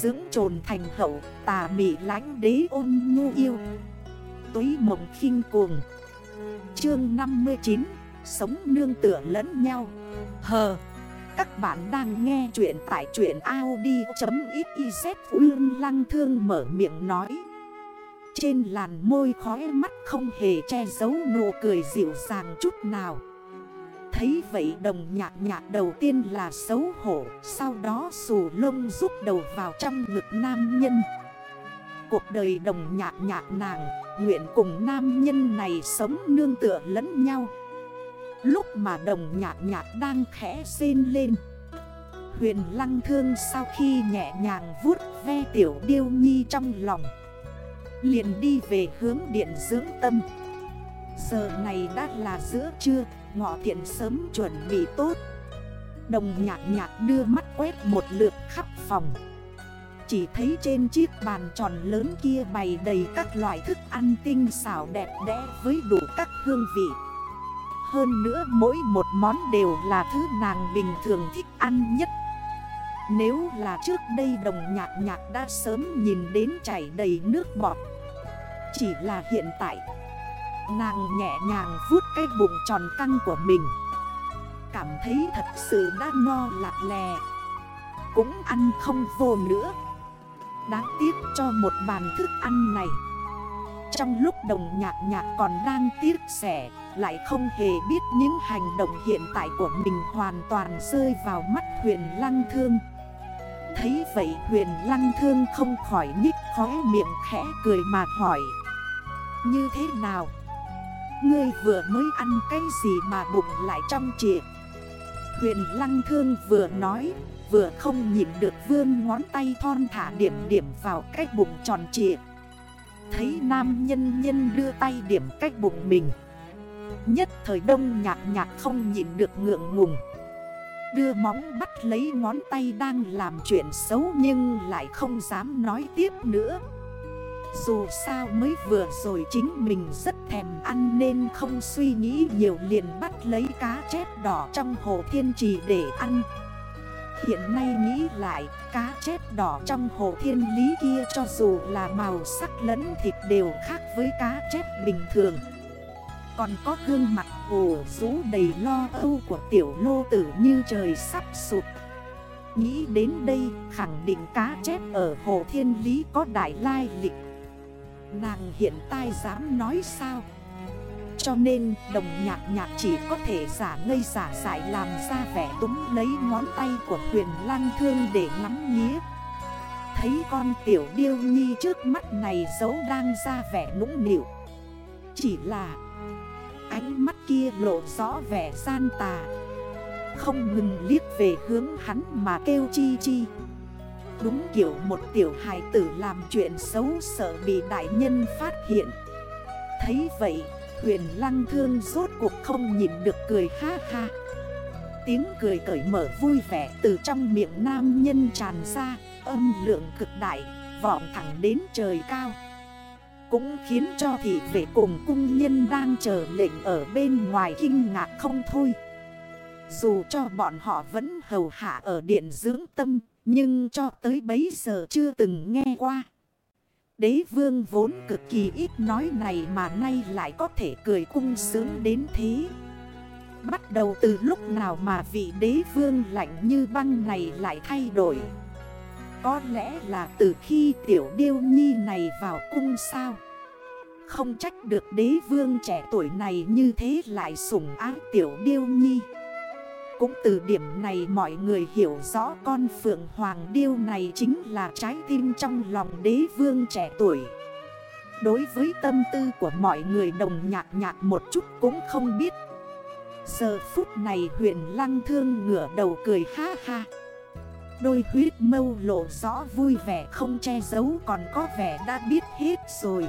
Dưỡng trồn thành hậu, tà mị lánh đế ôn nhu yêu. Túy mộng khinh cuồng. Chương 59 Sống nương tựa lẫn nhau. Hờ, Các bạn đang nghe chuyện tại chuyện Audi.xyz Ương lăng thương mở miệng nói. Trên làn môi khói mắt không hề che giấu nụ cười dịu dàng chút nào. Thấy vậy đồng nhạc nhạc đầu tiên là xấu hổ, Sau đó xù lông rút đầu vào trong ngực nam nhân. Cuộc đời đồng nhạc nhạc nàng, Nguyện cùng nam nhân này sống nương tựa lẫn nhau. Lúc mà đồng nhạc nhạc đang khẽ xin lên, Huyền lăng thương sau khi nhẹ nhàng vuốt ve tiểu điêu nhi trong lòng, Liền đi về hướng điện dưỡng tâm. Giờ này đã là giữa trưa Ngọ thiện sớm chuẩn bị tốt. Đồng nhạc nhạc đưa mắt quét một lượt khắp phòng. Chỉ thấy trên chiếc bàn tròn lớn kia bày đầy các loại thức ăn tinh xảo đẹp đẽ với đủ các hương vị. Hơn nữa mỗi một món đều là thứ nàng bình thường thích ăn nhất. Nếu là trước đây đồng nhạc nhạc đã sớm nhìn đến chảy đầy nước bọt. Chỉ là hiện tại Nàng nhẹ nhàng vuốt cái bụng tròn căng của mình. Cảm thấy thật sự đã no lạc lè. Cũng ăn không vô nữa. Đáng tiếc cho một bàn thức ăn này. Trong lúc đồng nhạc nhạc còn đang tiếc sẻ, Lại không hề biết những hành động hiện tại của mình hoàn toàn rơi vào mắt huyền lăng thương. Thấy vậy huyền lăng thương không khỏi nhích khóe miệng khẽ cười mà hỏi, Như thế nào? Ngươi vừa mới ăn cái gì mà bụng lại trong trịa Huyền lăng thương vừa nói, Vừa không nhìn được vươn ngón tay thon thả điểm điểm vào cái bụng tròn trịa Thấy nam nhân nhân đưa tay điểm cách bụng mình. Nhất thời đông nhạc nhạc không nhìn được ngượng ngùng. Đưa móng bắt lấy ngón tay đang làm chuyện xấu nhưng lại không dám nói tiếp nữa dù sao mới vừa rồi chính mình rất thèm ăn nên không suy nghĩ nhiều liền bắt lấy cá chép đỏ trong hồ thiên trì để ăn. Hiện nay nghĩ lại, cá chép đỏ trong hồ thiên lý kia cho dù là màu sắc lẫn thịt đều khác với cá chép bình thường. Còn có gương mặt ổ rú đầy lo âu của tiểu lô tử như trời sắp sụt Nghĩ đến đây, khẳng định cá chép ở hồ thiên lý có đại lai lịch. Nàng hiện tại dám nói sao? Cho nên đồng nhạc nhạc chỉ có thể giả ngây giả dại làm ra vẻ túng lấy ngón tay của huyền Lan thương để ngắm nghía. Thấy con tiểu điêu nhi trước mắt này giấu đang ra vẻ nũng nịu. Chỉ là ánh mắt kia lộ rõ vẻ gian tà. Không ngừng liếc về hướng hắn mà kêu chi chi. Đúng kiểu một tiểu hài tử làm chuyện xấu sợ bị đại nhân phát hiện. Thấy vậy, huyền lăng thương rốt cuộc không nhìn được cười ha ha. Tiếng cười cởi mở vui vẻ từ trong miệng nam nhân tràn ra, Âm lượng cực đại, vọng thẳng đến trời cao. Cũng khiến cho thị vệ cùng cung nhân đang chờ lệnh ở bên ngoài kinh ngạc không thôi. Dù cho bọn họ vẫn hầu hạ ở điện dưỡng tâm nhưng cho tới bấy giờ chưa từng nghe qua. Đế vương vốn cực kỳ ít nói này mà nay lại có thể cười cung sướng đến thế. Bắt đầu từ lúc nào mà vị đế vương lạnh như băng này lại thay đổi. Có lẽ là từ khi tiểu điêu nhi này vào cung sao. Không trách được đế vương trẻ tuổi này như thế lại sủng ái tiểu điêu nhi. Cũng từ điểm này mọi người hiểu rõ con Phượng Hoàng Điêu này chính là trái tim trong lòng đế vương trẻ tuổi. Đối với tâm tư của mọi người đồng nhạc nhạc một chút cũng không biết. Giờ phút này huyền lăng thương ngửa đầu cười ha ha. Đôi huyết mâu lộ rõ vui vẻ không che giấu còn có vẻ đã biết hết rồi.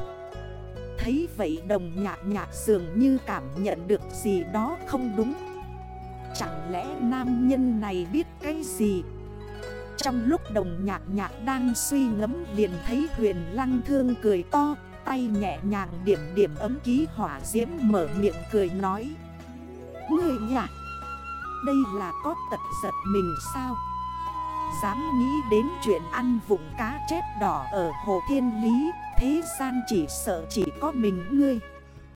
Thấy vậy đồng nhạc nhạc dường như cảm nhận được gì đó không đúng. Chẳng lẽ nam nhân này biết cái gì? Trong lúc đồng nhạc nhạc đang suy ngẫm liền thấy huyền lăng thương cười to, Tay nhẹ nhàng điểm điểm ấm ký hỏa diễm mở miệng cười nói. Người nhạc, Đây là có tật giật mình sao? Dám nghĩ đến chuyện ăn vụng cá chép đỏ ở Hồ Thiên Lý, Thế gian chỉ sợ chỉ có mình ngươi.